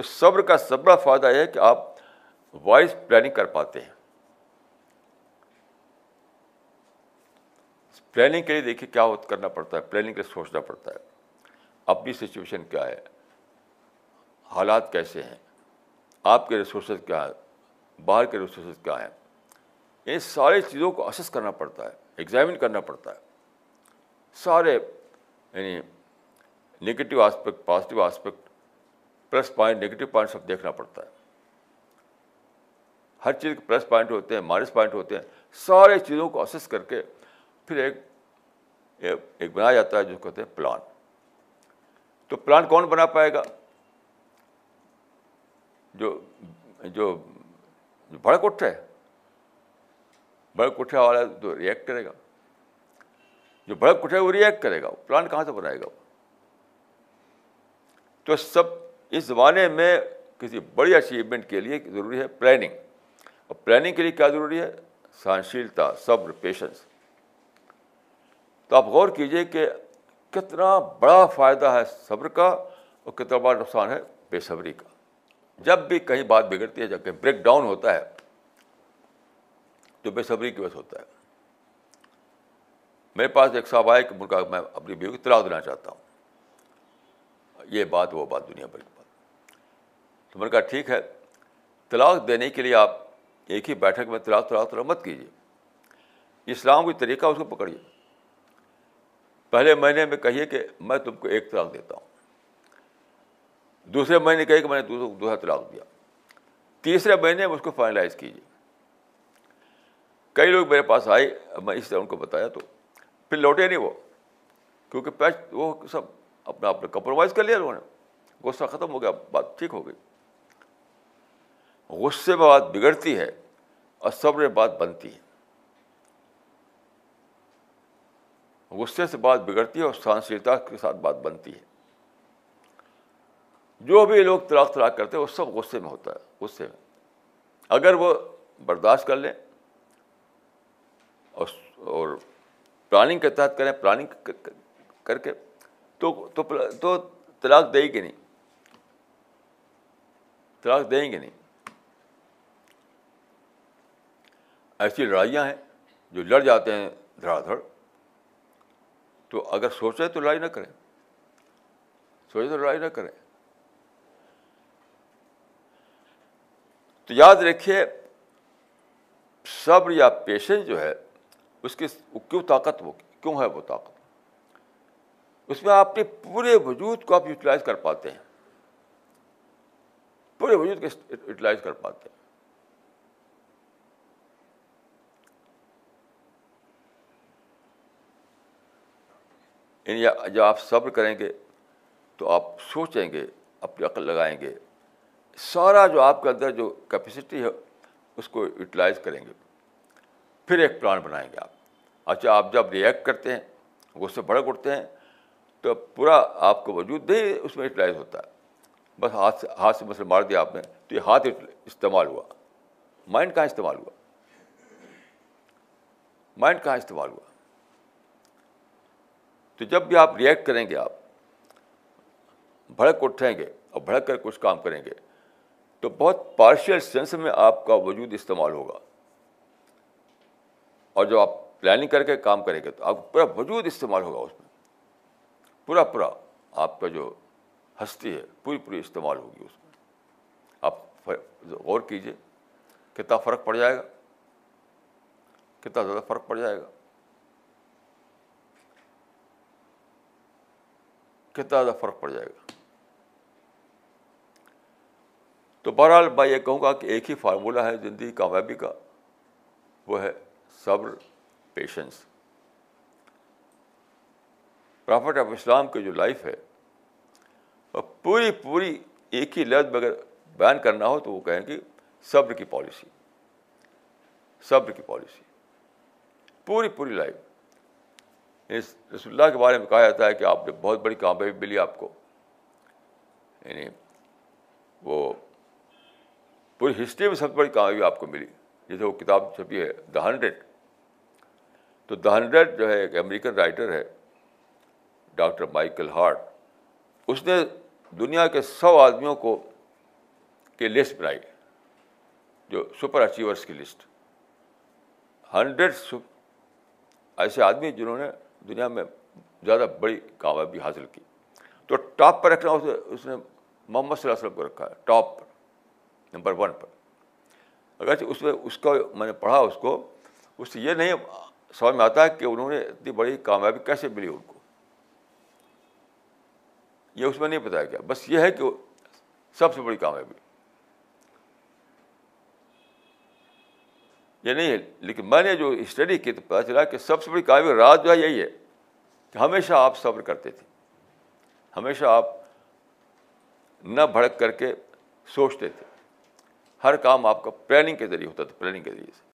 تو صبر کا سب بڑا فائدہ یہ ہے کہ آپ وائس پلاننگ کر پاتے ہیں۔ پلاننگ کے لیے دیکھیے کیا کرنا پڑتا ہے، پلاننگ کے لیے سوچنا پڑتا ہے۔ اپنی سچویشن کیا ہے؟ حالات کیسے ہیں؟ آپ کے ریسورسز کیا ہیں؟ باہر کے ریسورسز کیا ہیں؟ ان ساری چیزوں کو اسس کرنا پڑتا ہے ایگزامن کرنا پڑتا ہے۔ سارے یعنی negative aspect positive aspect plus point, negative point سب دیکھنا پڑتا ہے۔ ہر چیز کے پلس پوائنٹ ہوتے ہیں، مائنس پوائنٹ ہوتے ہیں، سارے چیزوں کو اسس کر کے پھر ایک ایک بنایا جاتا ہے جو کہتے ہیں پلان تو پلان کون بنا پائے گا؟ جو جو بھڑک اٹھے بھڑک اٹھے والا جو ریئیکٹ کرے گا۔ جو بھڑک اٹھے وہ ریئیکٹ کرے گا۔ پلان کہاں سے بنائے گا تو سب اس زمانے میں کسی بڑی اچیومنٹ کے لیے ضروری ہے پلاننگ اور پلاننگ کے لیے کیا ضروری ہے؟ سہنشیلتا، صبر پیشنس تو آپ غور کیجیے کہ کتنا بڑا فائدہ ہے صبر کا اور کتنا بڑا نقصان ہے بے صبری کا. جب بھی کہیں بات بگڑتی ہے، جب کہیں بریک ڈاؤن ہوتا ہے، تو بے صبری کی وجہ ہوتا ہے. میرے پاس ایک صاحب آئے کہ ملک میں اپنی بیوی کو طلاق دینا چاہتا ہوں. یہ بات، وہ بات دنیا بھر کی بات تو میں نے کہا ٹھیک ہے، طلاق دینے کے لیے آپ ایک ہی بیٹھک میں طلاق طلاق طلاق مت کیجیے۔ اسلام کی طریقہ اس کو پکڑیے۔ پہلے مہینے میں کہیے کہ میں تم کو ایک طلاق دیتا ہوں۔ دوسرے مہینے کہیے کہ میں نے دوسرا طلاق دیا۔ تیسرے مہینے میں اس کو فائنلائز کیجیے۔ کئی لوگ میرے پاس آئے میں اس طرح ان کو بتایا تو پھر لوٹے نہیں وہ، کیونکہ پیچ وہ سب اپنا آپ نے کمپرومائز کر لیا انہوں نے۔ غصہ ختم ہو گیا، بات ٹھیک ہو گئی۔ غصے میں بات بگڑتی ہے اور صبر بات بنتی ہے۔ غصے سے بات بگڑتی ہے اور سہنشیلتا کے ساتھ بات بنتی ہے۔ جو بھی لوگ طلاق طلاق کرتے ہیں وہ سب غصے میں ہوتا ہے، غصے میں۔ اگر وہ برداشت کر لیں اور پلاننگ کے تحت کریں پلاننگ کر کے، تو تو طلاق دیں گے نہیں؟ طلاق دیں گے نہیں۔ ایسی لڑائیاں ہیں جو لڑ جاتے ہیں دھڑا دھڑ۔ تو اگر سوچے تو لڑائی نہ کریں۔ سوچے تو لڑائی نہ کریں۔ تو یاد رکھیے، صبر یا پیشنس جو ہے، اس کی کیوں طاقت وہ، کیوں ہے وہ طاقت؟ اس میں آپ کے پورے وجود کو آپ یوٹیلائز کر پاتے ہیں۔ پورے وجود کو یوٹیلائز کر پاتے ہیں۔ یعنی جب آپ صبر کریں گے تو آپ سوچیں گے، اپنی عقل لگائیں گے۔ سارا جو آپ کے اندر جو کیپیسٹی ہے، اس کو یوٹیلائز کریں گے۔ پھر ایک پلان بنائیں گے آپ۔ اچھا آپ جب ریئیکٹ کرتے ہیں، غصے بڑک اٹھتے ہیں، تو پورا آپ کا وجود نہیں اس میں یوٹیلائز ہوتا۔ ہے بس ہاتھ سے ہاتھ سے مسئلہ مار دیا آپ نے، تو یہ ہاتھ استعمال ہوا۔ مائنڈ کہاں استعمال ہوا؟ مائنڈ کہاں استعمال ہوا؟ تو جب بھی آپ ریئیکٹ کریں گے آپ، بھڑک اٹھیں گے اور بھڑک کر کچھ کام کریں گے، تو بہت پارشل سینس میں آپ کا وجود استعمال ہوگا۔ اور جب آپ پلاننگ کر کے کام کریں گے تو آپ پورا وجود استعمال ہوگا اس میں۔ پورا پورا آپ کا جو ہستی ہے، پوری پوری استعمال ہوگی اس میں۔ آپ غور کیجیے کتنا فرق پڑ جائے گا؟ کتنا زیادہ فرق پڑ جائے گا؟ کتنا زیادہ فرق پڑ جائے گا۔ تو بہرحال میں یہ کہوں گا کہ ایک ہی فارمولہ ہے، زندگی کامیابی کا، وہ ہے صبر پیشنس پرافٹ آف اسلام کی جو لائف ہے وہ پوری پوری ایک ہی لفظ میں اگر بیان کرنا ہو تو وہ کہیں کہ صبر کی پالیسی۔ صبر کی پالیسی۔ پوری پوری لائف۔ رسول اللہ کے بارے میں کہا جاتا ہے کہ آپ نے بہت بڑی کامیابی ملی آپ کو۔ یعنی وہ پوری ہسٹری میں سب سے بڑی کامیابی آپ کو ملی۔ جیسے وہ کتاب چھپی ہے دا ہنڈریڈ تو دا ہنڈریڈ جو ہے ایک امریکن رائٹر ہے، ڈاکٹر مائیکل ہارٹ۔ اس نے دنیا کے سو آدمیوں کو کی لسٹ بنائی، جو سپر اچیورس کی لسٹ۔ ہنڈریڈ ایسے آدمی جنہوں نے دنیا میں زیادہ بڑی کامیابی حاصل کی۔ تو ٹاپ پر رکھنا اس نے محمد صلی اللہ علیہ وسلم کو رکھا ہے، ٹاپ پر، نمبر ون پر۔ اگرچہ اس میں، اس کا میں نے پڑھا اس کو، اس سے یہ نہیں سمجھ میں آتا ہے کہ انہوں نے اتنی بڑی کامیابی کیسے ملی ان کو۔ یہ اس میں نہیں بتایا گیا، بس یہ ہے کہ سب سے بڑی کامیابی۔ یہ نہیں ہے لیکن میں نے جو اسٹڈی کی تو پتا چلا کہ سب سے بڑی کامیابی راز جو ہے یہی ہے کہ ہمیشہ آپ صبر کرتے تھے۔ ہمیشہ آپ نہ بھڑک کر کے سوچتے تھے۔ ہر کام آپ کا پلاننگ کے ذریعے ہوتا تھا پلاننگ کے ذریعے سے۔